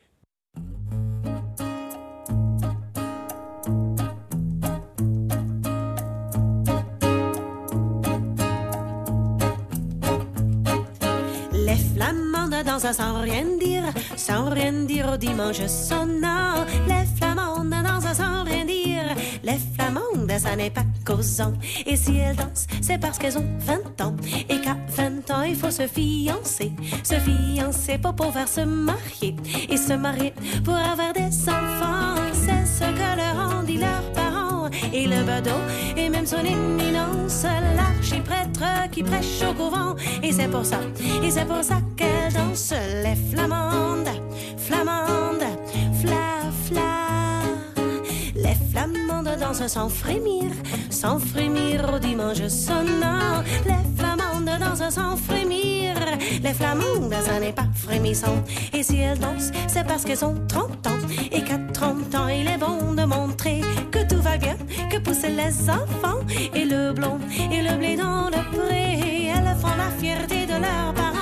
Flamandes dansent sans rien dire, sans rien dire au dimanche sonnant. Les flamandes dansent sans rien dire, les flamandes, ça n'est pas causant. Et si elles dansent, c'est parce qu'elles ont 20 ans. Et qu'à 20 ans, il faut se fiancer. Se fiancer pour pouvoir se marier. Et se marier pour avoir des enfants. C'est ce que leur ont dit leurs parents. Et le bedeau, et même son éminence, l'archiprêtre qui prêche au couvent. Et c'est pour ça, et c'est pour ça qu'elles dansent les flamandes, flamandes, fla, fla. Les flamandes dansent sans frémir, sans frémir au dimanche sonnant. Les flamandes dansent sans frémir, les flamandes, ça n'est pas frémissant. Et si elles dansent, c'est parce qu'elles ont 30 ans. Et qu'à 30 ans, il est bon de montrer que tout va bien, que poussent les enfants. Et le blond et le blé dans le pré, elles font la fierté de leurs parents.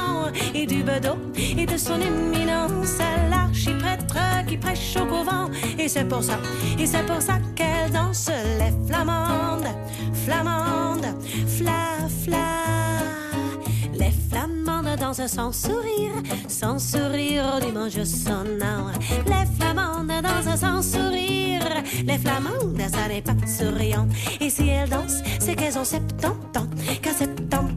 Et du bedeau et de son éminence, l'archiprêtre qui prêche au couvent. Et c'est pour ça, et c'est pour ça qu'elles dansent les flamandes, flamandes, fla, fla. Les flamandes dansent sans sourire, sans sourire au dimanche sonnant. Les flamandes dansent sans sourire, les flamandes, ça n'est pas souriant. Et si elles dansent, c'est qu'elles ont 70 ans. Qu'à 70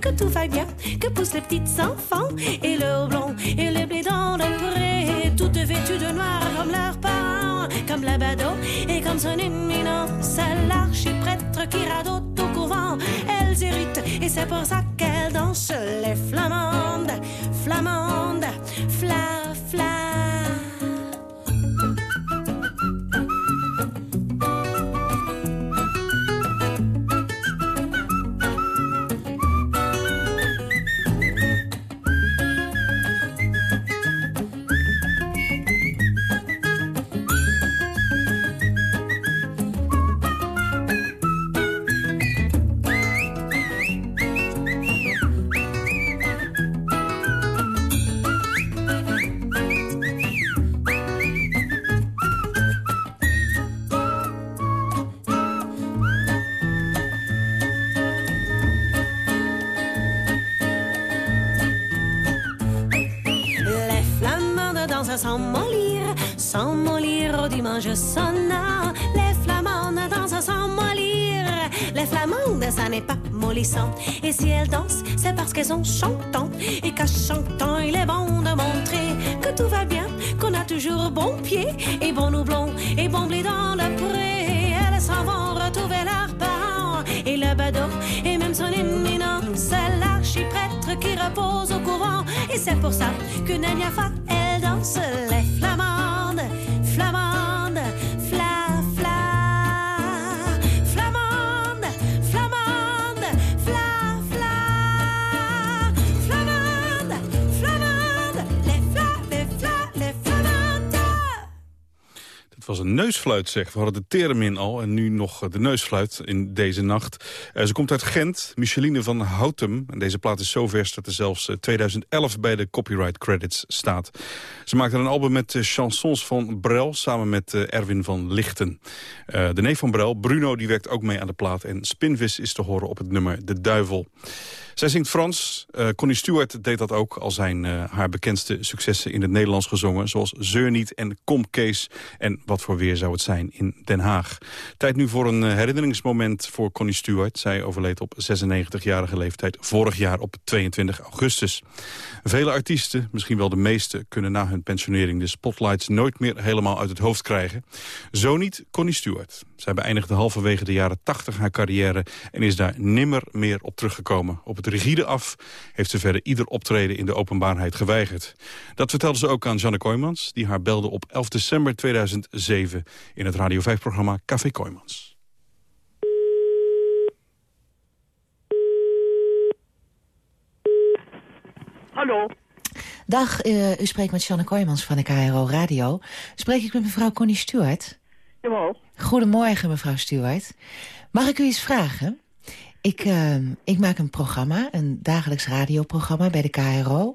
que tout va bien, que poussent les petits enfants. Et le blond et le blé dans le pré, toutes vêtues de noir comme leurs parents. le badaud. Et comme son éminence, l'archiprêtre qui radote au couvent, elles héritent, et c'est pour ça qu'elles dansent les flamandes, flamandes, fla, Les flamandes dansent sans mollir. Les flamandes, ça n'est pas mollissant. Et si elles dansent, c'est parce qu'elles sont chantantes. Et qu'à chantant, il est bon de montrer que tout va bien, qu'on a toujours bon pied, et bon houblon, et bon blé dans le pré. Elles s'en vont retrouver leurs parents, et le badaud, et même son éminence. C'est l'archiprêtre qui repose au couvent. Et c'est pour ça Nania Fa, elle danse Het was een neusfluit, zeg. We hadden de termin al en nu nog de neusfluit in deze nacht. Eh, ze komt uit Gent, Micheline van Houtem. En deze plaat is zo vers dat er zelfs eh, 2011 bij de copyright credits staat. Ze maakte een album met eh, chansons van Brel samen met eh, Erwin van Lichten. Eh, de neef van Brel, Bruno, die werkt ook mee aan de plaat. En Spinvis is te horen op het nummer De Duivel. Zij zingt Frans. Eh, Connie Stewart deed dat ook. Al zijn eh, haar bekendste successen in het Nederlands gezongen. Zoals Zeur niet en Kom Kees. En Wat voor weer zou het zijn in Den Haag. Tijd nu voor een eh, herinneringsmoment voor Connie Stewart. Zij overleed op 96-jarige leeftijd vorig jaar op 22 augustus. Vele artiesten, misschien wel de meeste... kunnen na hun pensionering de spotlights nooit meer helemaal uit het hoofd krijgen. Zo niet Connie Stewart. Zij beëindigde halverwege de jaren 80 haar carrière... en is daar nimmer meer op teruggekomen. Het rigide af heeft ze verder ieder optreden in de openbaarheid geweigerd. Dat vertelde ze ook aan Janne Kooijmans... die haar belde op 11 december 2007 in het Radio 5-programma Café Kooijmans. Hallo. Dag, eh, u spreekt met Janne Kooijmans van de KRO Radio. Spreek ik met mevrouw Connie Stewart? Jawel. Goedemorgen, mevrouw Stewart. Mag ik u iets vragen? Ik, eh, ik maak een programma, een dagelijks radioprogramma bij de KRO.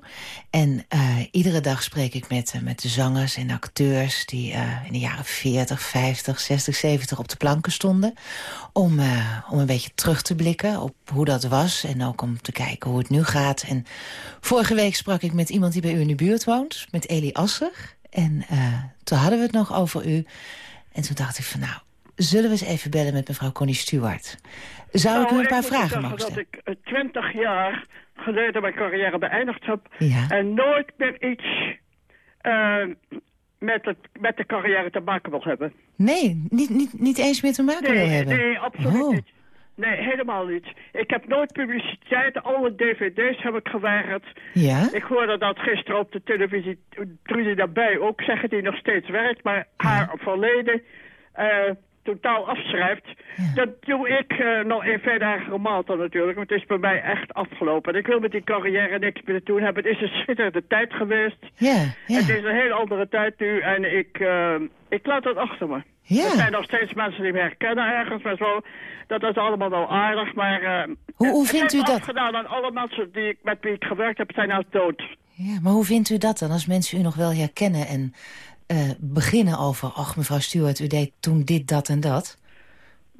En eh, iedere dag spreek ik met, eh, met de zangers en acteurs... die eh, in de jaren 40, 50, 60, 70 op de planken stonden. Om, om een beetje terug te blikken op hoe dat was. En ook om te kijken hoe het nu gaat. En vorige week sprak ik met iemand die bij u in de buurt woont. Met Elie Asser. En toen hadden we het nog over u. En toen dacht ik van nou, zullen we eens even bellen met mevrouw Connie Stewart. Zou ik u Nou, een paar vragen mogen stellen? dat ik eh, twintig jaar geleden mijn carrière beëindigd heb. Ja. En nooit meer iets eh, met, het, met de carrière te maken wil hebben. Nee, niet, niet, niet eens meer te maken wil hebben? nee, absoluut Oh. niet. Nee, helemaal niet. Ik heb nooit publiciteit. Alle dvd's heb ik geweigerd. Ja? Ik hoorde dat gisteren op de televisie Trudy daarbij ook zeggen die nog steeds werkt, maar haar verleden eh, totaal afschrijft. Dat doe ik eh, nog in maand dan natuurlijk, want het is bij mij echt afgelopen. En ik wil met die carrière niks meer te doen hebben. Het is een schitterende tijd geweest. Ja, ja. Het is een heel andere tijd nu en ik, eh, ik laat het achter me. Ja. Er zijn nog steeds mensen die me herkennen ergens, maar zo. Dat is allemaal wel aardig, maar... eh, Hoe- hoe vindt u dat? afgedaan aan alle mensen die ik, met wie ik gewerkt heb, zijn nou dood. Ja, maar hoe vindt u dat dan, als mensen u nog wel herkennen... en eh, beginnen over, ach mevrouw Stewart, u deed toen dit, dat en dat?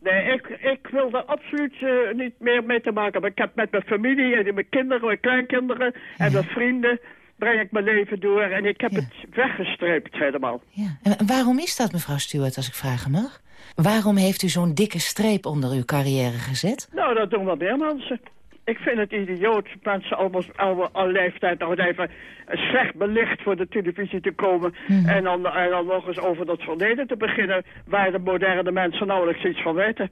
Nee, ik, ik wil er absoluut eh, niet meer mee te maken hebben. Ik heb met mijn familie en mijn kinderen, mijn kleinkinderen en mijn vrienden... breng ik mijn leven door en ik heb het weggestreept helemaal. En waarom is dat, mevrouw Stewart, als ik vragen mag? Waarom heeft u zo'n dikke streep onder uw carrière gezet? Nou, dat doen wel meer mensen. Ik vind het idioot mensen allemaal, al leeftijd nog even slecht belicht voor de televisie te komen. Mhm. En, dan, en dan nog eens over dat verleden te beginnen, waar de moderne mensen nauwelijks iets van weten.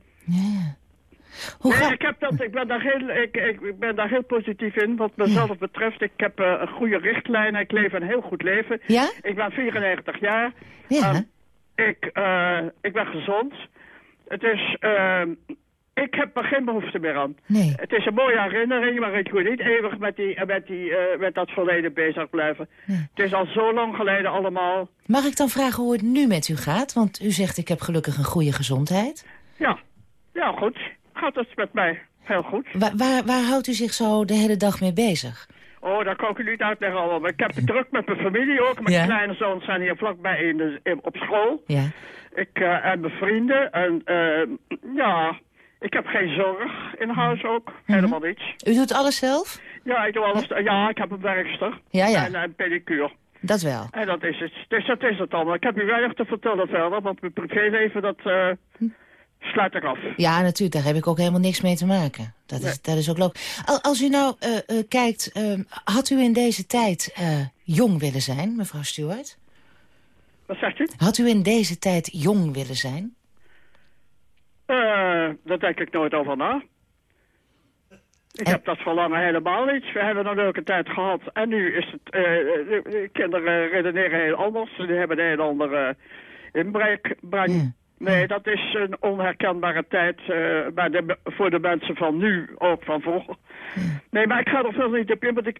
nee, ik, heb dat, ik, ben daar heel, ik, ik, ben daar heel positief in. Wat mezelf betreft, ik heb eh, een goede richtlijn. Ik leef een heel goed leven. Ja? Ik ben 94 jaar. Ja. Ehm, ik, eh, ik ben gezond. Het is... ik heb er geen behoefte meer aan. Nee. Het is een mooie herinnering, maar ik wil niet eeuwig met, die, met, die, eh, met dat verleden bezig blijven. Het is al zo lang geleden allemaal. Mag ik dan vragen hoe het nu met u gaat? Want u zegt ik heb gelukkig een goede gezondheid. Ja, ja goed. Gaat het met mij heel goed. Waar, waar, waar houdt u zich zo de hele dag mee bezig? Oh, dat kan ik u niet uitleggen allemaal. Ik heb het druk met mijn familie ook. Mijn Ja. kleine zoons zijn hier vlakbij in de, in- op school. Ja. Ik eh, en mijn vrienden. En eh, ja, ik heb geen zorg in huis ook. Helemaal niets. U doet alles zelf? Ja, ik doe alles. Ja, ik heb een werkster. Ja, ja. En een pedicure. Dat wel. En dat is het. Dus dat is het allemaal. Ik heb u weinig te vertellen verder, want mijn privéleven, dat eh, sluit ik af. Ja, natuurlijk, daar heb ik ook helemaal niks mee te maken. Dat is, dat is ook logisch. Al- Als u nou eh, eh, kijkt, eh, had u in deze tijd jong willen zijn, mevrouw Stewart? Wat zegt u? Had u in deze tijd jong willen zijn? Eh, daar denk ik nooit over na. Ik heb dat verlangen helemaal niet. We hebben een leuke tijd gehad. En nu is het... eh, de, de kinderen redeneren heel anders. Die hebben een heel andere inbreng. breng. Nee, dat is een onherkenbare tijd eh, bij de, voor de mensen van nu, ook van vroeger. Nee, maar ik ga er verder niet op in, want ik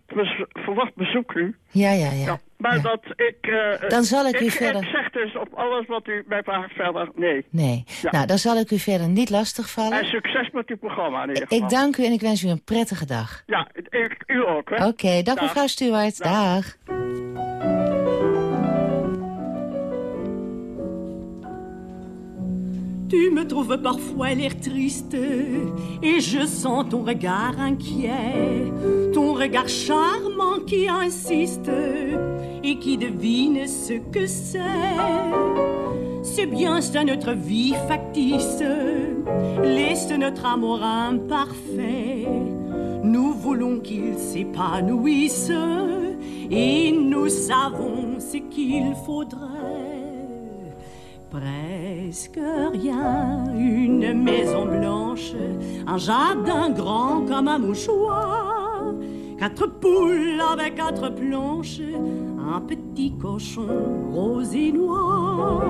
verwacht bezoek nu. Ja, ja, ja. Maar dat ik... eh, Dan zal ik u verder- Ik zeg dus op alles wat u mij vraagt verder nee. Nee. Ja. Nou, dan zal ik u verder niet lastigvallen. En succes met uw programma in ieder geval. Ik dank u en ik wens u een prettige dag. Ja, ik, u ook, hè? Oké, dag, mevrouw Stewart. Dag. Tu me trouves parfois l'air triste et je sens ton regard inquiet, ton regard charmant qui insiste et qui devine ce que c'est. C'est bien ça notre vie factice, laisse notre amour imparfait. Nous voulons qu'il s'épanouisse et nous savons ce qu'il faudrait. Presque rien, une maison blanche, un jardin grand comme un mouchoir, quatre poules avec quatre planches, un petit cochon rose et noir.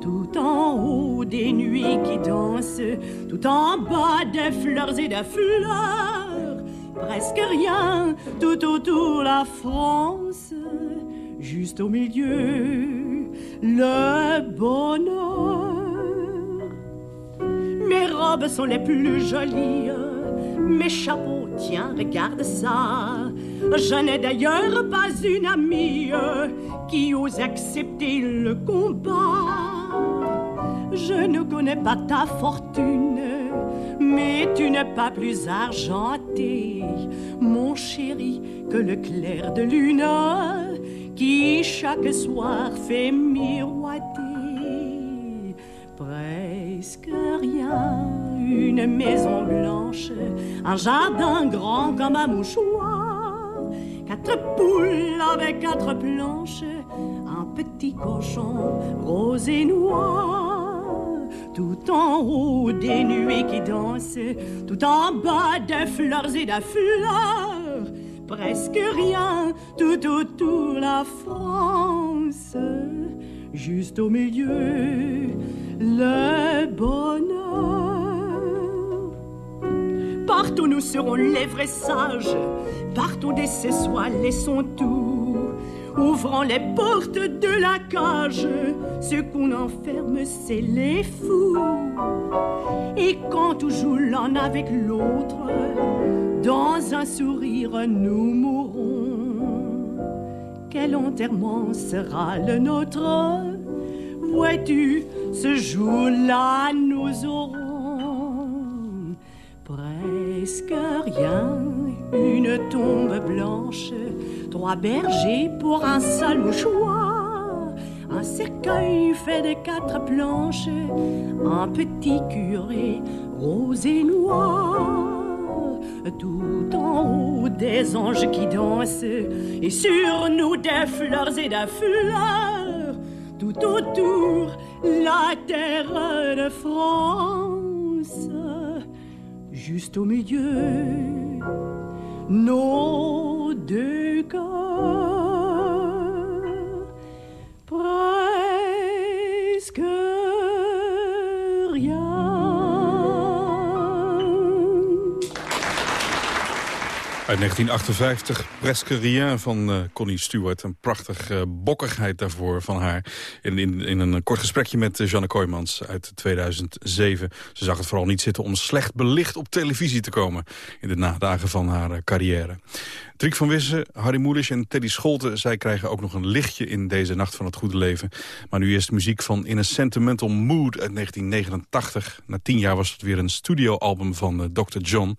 Tout en haut des nuits qui dansent, tout en bas des fleurs et des fleurs, presque rien, tout autour la France, juste au milieu le bonheur. Mes robes sont les plus jolies, mes chapeaux, tiens, regarde ça. Je n'ai d'ailleurs pas une amie qui ose accepter le combat. Je ne connais pas ta fortune, mais tu n'es pas plus argenté, mon chéri, que le clair de lune qui chaque soir fait miroiter presque rien. Une maison blanche, un jardin grand comme un mouchoir, quatre poules avec quatre planches, un petit cochon rose et noir. Tout en haut des nuées qui dansent, tout en bas des fleurs et des fleurs, presque rien, tout autour la France, juste au milieu le bonheur. Partout nous serons les vrais sages, partout ce soir laissons tout. Ouvrons les portes de la cage, ce qu'on enferme c'est les fous. Et quand on joue l'un avec l'autre, sourire nous mourrons. Quel enterrement sera le nôtre? Vois-tu, ce jour-là nous aurons presque rien, une tombe blanche, trois bergers pour un seul mouchoir, un cercueil fait de quatre planches, un petit curé rose et noir, tout en haut des anges qui dansent, et sur nous des fleurs et des fleurs, tout autour la terre de France, juste au milieu, nos deux corps. Presque Uit 1958, Presque Rien van uh, Connie Stewart. Een prachtige uh, bokkigheid daarvoor van haar. In, in, in een kort gesprekje met uh, Janne Kooijmans uit 2007. Ze zag het vooral niet zitten om slecht belicht op televisie te komen... in de nadagen van haar carrière. Triek van Wissen, Harry Moelisch en Teddy Scholten... zij krijgen ook nog een lichtje in deze Nacht van het Goede Leven. Maar nu eerst muziek van In a Sentimental Mood uit 1989. Na tien jaar was het weer een studioalbum van uh, Dr. John.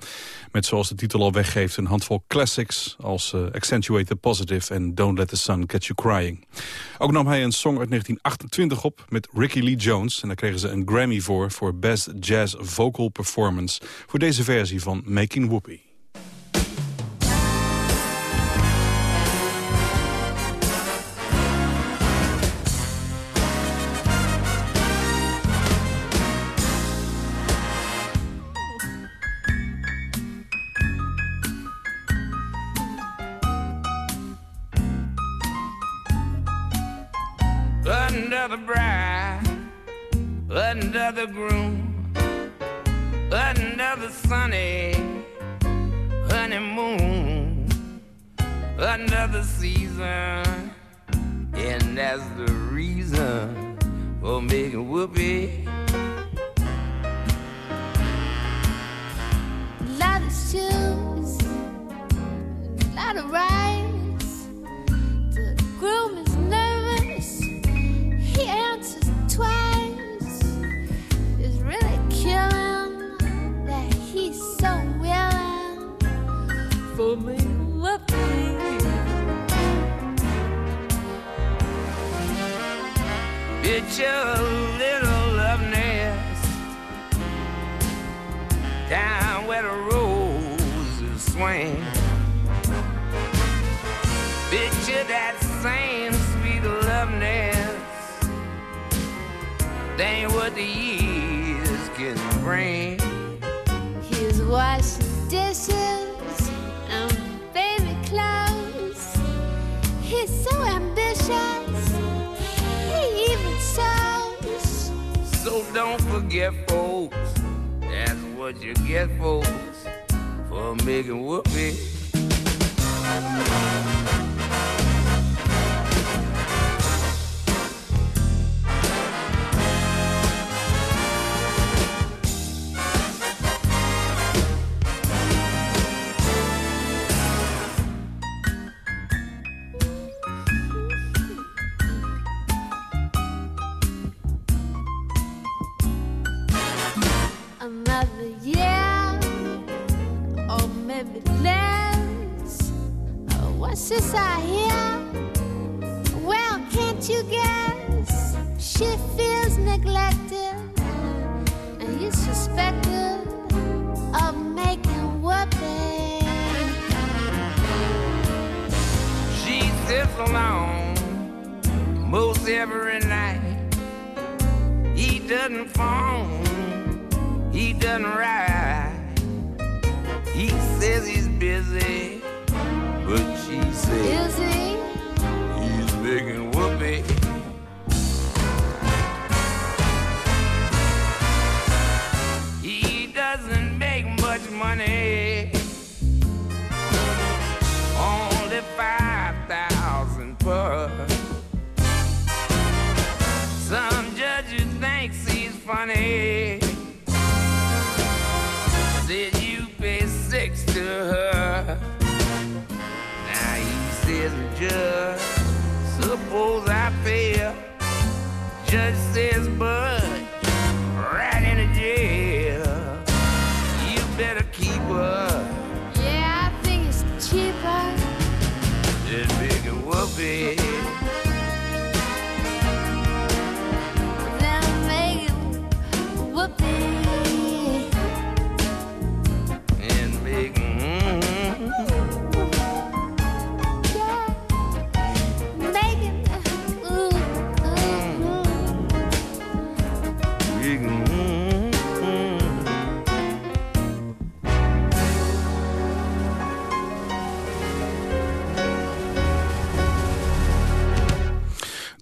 Met zoals de titel al weggeeft een handvol classics... als uh, Accentuate the Positive en Don't Let the Sun Catch You Crying. Ook nam hij een song uit 1928 op met Ricky Lee Jones. En daar kregen ze een Grammy voor, voor Best Jazz Vocal Performance... voor deze versie van Making Whoopie. The bride, another groom, another sunny honeymoon, another season, and that's the reason for making whoopee. Lot of shoes, lot of rides. Whoopee. It's little down where the roses swing. Picture that same sweet love nest. What the years can bring. He's washing dishes So ambitious. He even sews. So don't forget, folks. That's what you get, folks, for making whoopee.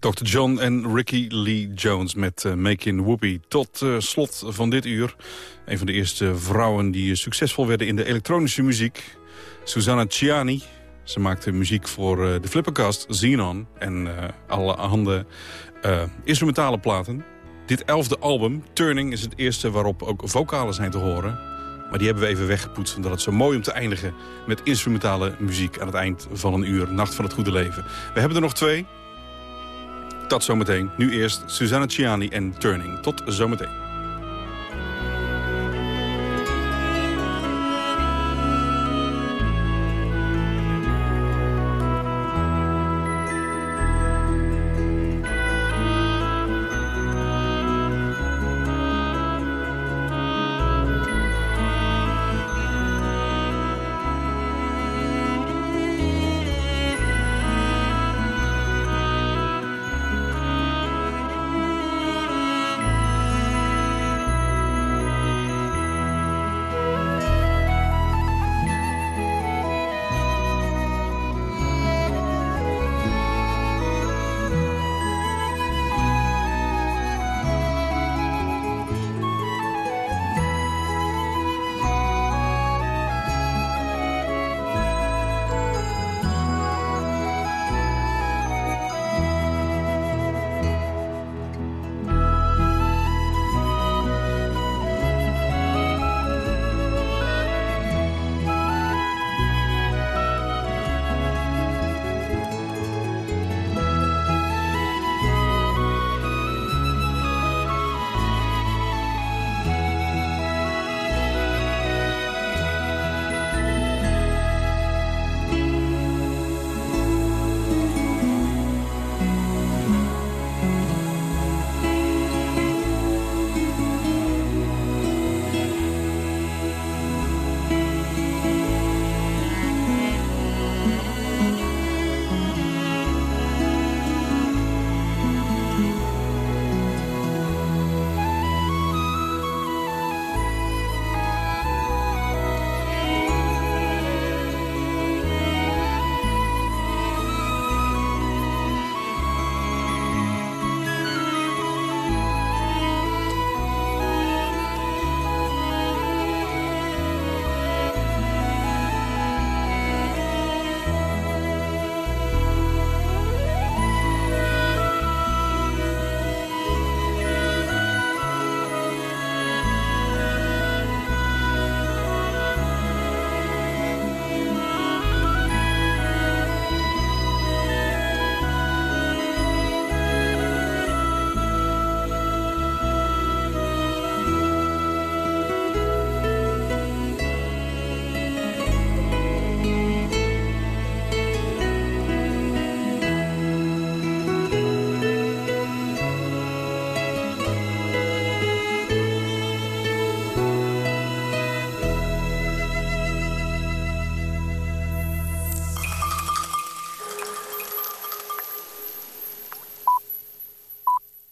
Dr. John en Ricky Lee Jones met uh, Making Whoopi. Tot uh, slot van dit uur. Een van de eerste vrouwen die succesvol werden in de elektronische muziek. Susanna Ciani. Ze maakte muziek voor de Flippercast, Xenon en alle handen instrumentale platen. Dit elfde album, Turning, is het eerste waarop ook vocalen zijn te horen. Maar die hebben we even weggepoetst, omdat het zo mooi om te eindigen... met instrumentale muziek aan het eind van een uur. Nacht van het Goede Leven. We hebben er nog twee. Dat zometeen. Nu eerst Susanna Ciani en Turning. Tot zometeen.